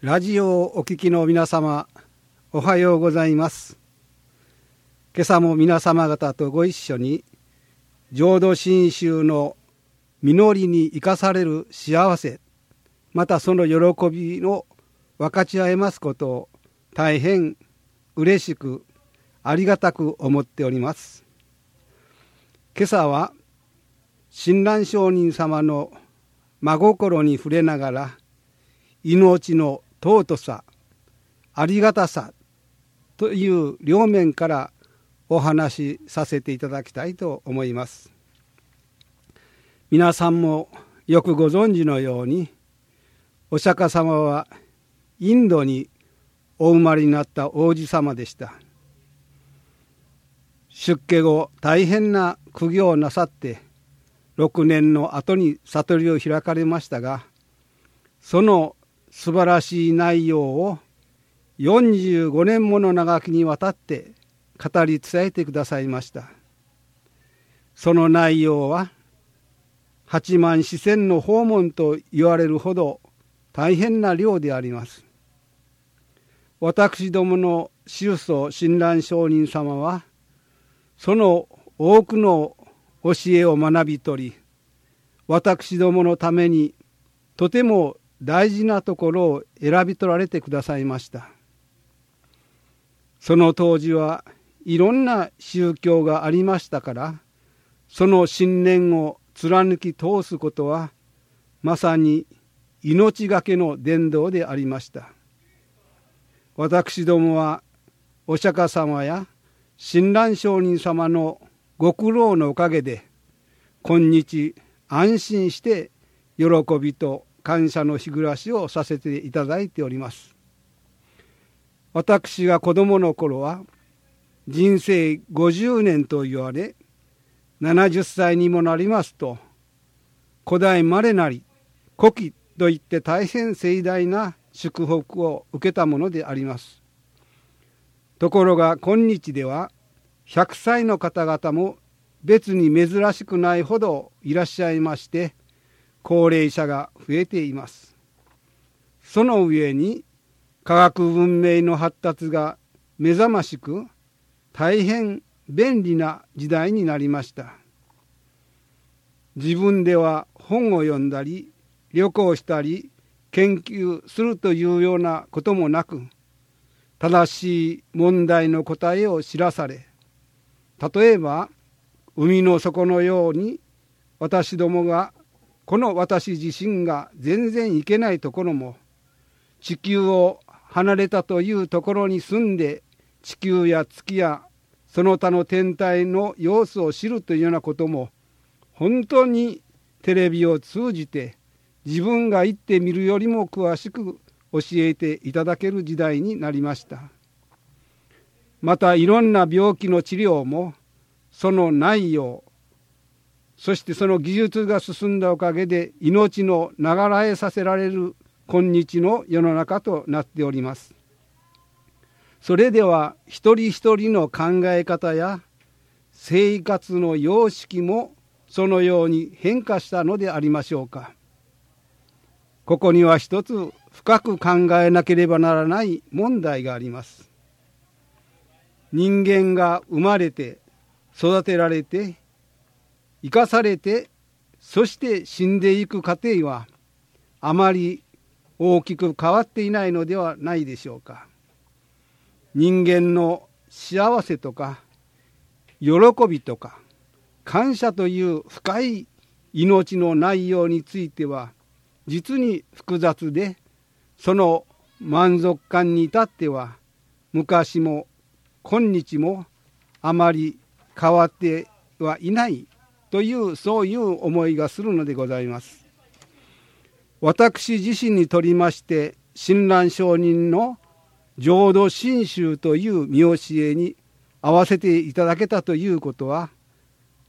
ラジオをお聞きの皆様、おはようございます。今朝も皆様方とご一緒に、浄土真宗の実りに生かされる幸せ、またその喜びを分かち合えますことを大変嬉しくありがたく思っております。今朝は親鸞上人様の真心に触れながら命の尊さありがたさという両面からお話しさせていただきたいと思います。皆さんもよくご存知のようにお釈迦様はインドにお生まれになった王子様でした。出家後大変な苦行をなさって6年の後に悟りを開かれましたがその素晴らしい内容を45年もの長きにわたって語り伝えてくださいました。その内容は八万四千の訪問と言われるほど大変な量であります。私どもの宗祖親鸞上人様はその多くの教えを学び取り私どものためにとても大事なところを選び取られてくださいました。その当時はいろんな宗教がありましたからその信念を貫き通すことはまさに命がけの伝道でありました。私どもはお釈迦様や親鸞上人様のご苦労のおかげで今日安心して喜びと感謝の日暮らしをさせていただいております。私が子供の頃は人生50年と言われ70歳にもなりますと古代まれなり古希といって大変盛大な祝福を受けたものであります。ところが今日では100歳の方々も別に珍しくないほどいらっしゃいまして高齢者が増えています。その上に科学文明の発達が目覚ましく大変便利な時代になりました。自分では本を読んだり旅行したり研究するというようなこともなく正しい問題の答えを知らされ例えば海の底のように私どもがこの私自身が全然行けないところも地球を離れたというところに住んで地球や月やその他の天体の様子を知るというようなことも本当にテレビを通じて自分が行ってみるよりも詳しく教えていただける時代になりました。またいろんな病気の治療もその内容そしてその技術が進んだおかげで命の流らえさせられる今日の世の中となっております。それでは一人一人の考え方や生活の様式もそのように変化したのでありましょうか。ここには一つ深く考えなければならない問題があります。人間が生まれて育てられて生かされてそして死んでいく過程はあまり大きく変わっていないのではないでしょうか。人間の幸せとか喜びとか感謝という深い命の内容については実に複雑でその満足感に至っては昔も今日もあまり変わってはいないというそういう思いがするのでございます。私自身にとりまして親鸞上人の浄土真宗という見教えに合わせていただけたということは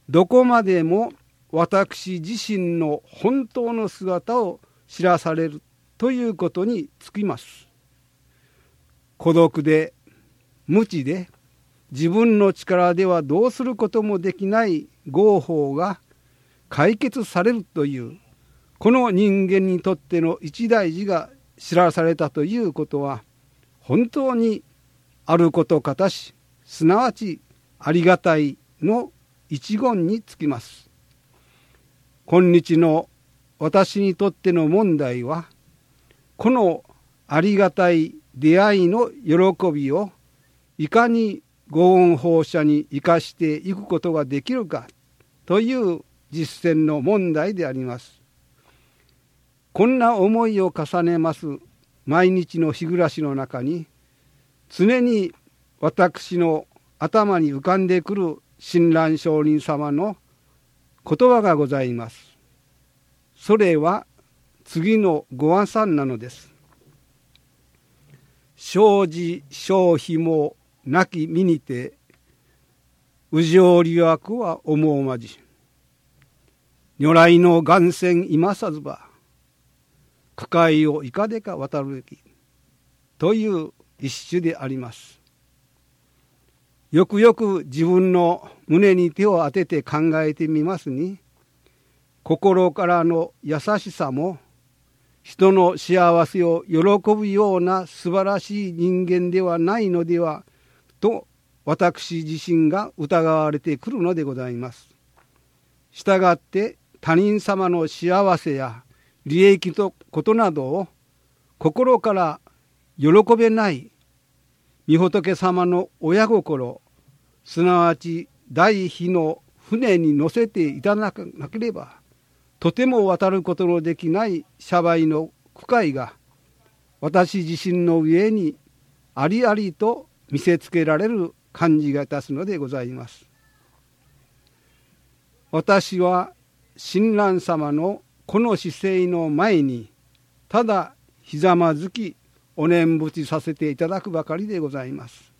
どこまでも私自身の本当の姿を知らされるということにつきます。孤独で無知で自分の力ではどうすることもできない合法が解決されるというこの人間にとっての一大事が知らされたということは本当にあることかたしすなわちありがたいの一言につきます。今日の私にとっての問題はこのありがたい出会いの喜びをいかにご恩放射に生かしていくことができるかという実践の問題であります。こんな思いを重ねます毎日の日暮らしの中に常に私の頭に浮かんでくる親鸞上人様の言葉がございます。それは次のご案さんなのです。生じ消費もなき身にて右上利悪は思うまじ如来の願泉今さずば区会をいかでか渡るべきという一種であります。よくよく自分の胸に手を当てて考えてみますに心からの優しさも人の幸せを喜ぶような素晴らしい人間ではないのではと私自身が疑われてくるのでございます。したがって他人様の幸せや利益とことなどを心から喜べない御仏様の親心すなわち大悲の船に乗せていただかなければとても渡ることのできない社売の区会が私自身の上にありありと見せつけられる感じがいたすのでございます。私は親鸞様のこの姿勢の前にただひざまずきお念仏させていただくばかりでございます。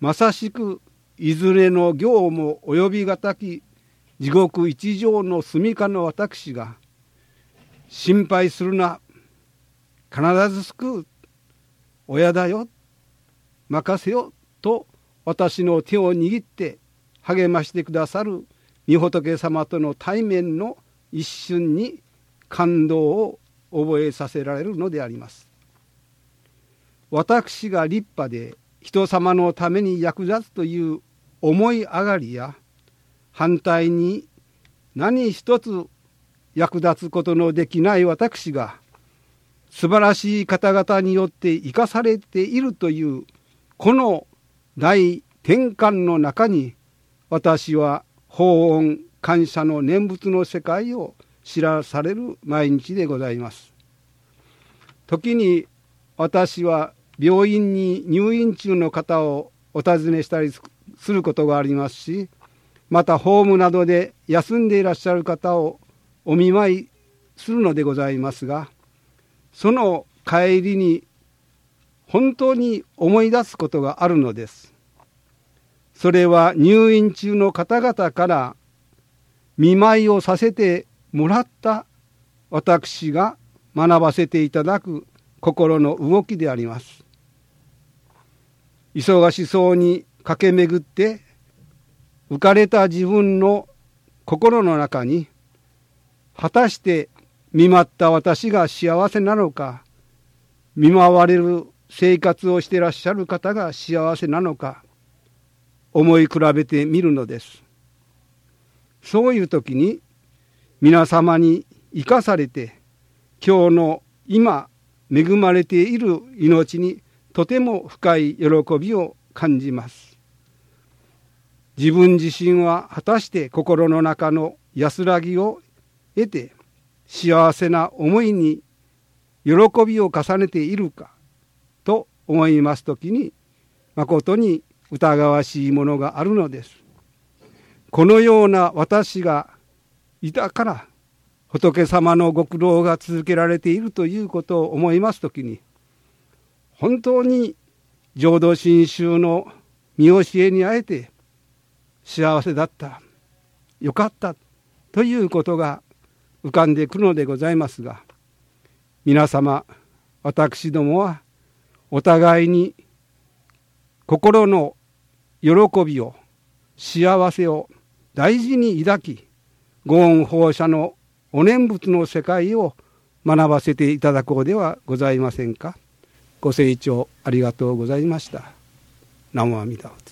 まさしくいずれの行も及びがたき地獄一条の住処の私が心配するな必ず救う親だよ任せよと私の手を握って励ましてくださる御仏様との対面の一瞬に感動を覚えさせられるのであります。私が立派で人様のために役立つという思い上がりや反対に何一つ役立つことのできない私が素晴らしい方々によって生かされているというこの大転換の中に私は法恩感謝の念仏の世界を知らされる毎日でございます。時に私は病院に入院中の方をお尋ねしたりすることがありますしまたホームなどで休んでいらっしゃる方をお見舞いするのでございますがその帰りに本当に思い出すことがあるのです。それは入院中の方々から見舞いをさせてもらった私が学ばせていただく心の動きであります。忙しそうに駆け巡って浮かれた自分の心の中に果たして見舞った私が幸せなのか見舞われる生活をしていらっしゃる方が幸せなのか思い比べてみるのです。そういう時に皆様に生かされて今日の今恵まれている命にとても深い喜びを感じます。自分自身は果たして心の中の安らぎを得て幸せな思いに喜びを重ねているか思います時に誠に疑わしいものがあるのです。このような私がいたから仏様のご苦労が続けられているということを思います時に本当に浄土真宗の見教えにあえて幸せだったよかったということが浮かんでくるのでございますが皆様私どもはお互いに心の喜びを幸せを大事に抱きご恩放射のお念仏の世界を学ばせていただこうではございませんか。ご清聴ありがとうございました。南無阿弥陀仏。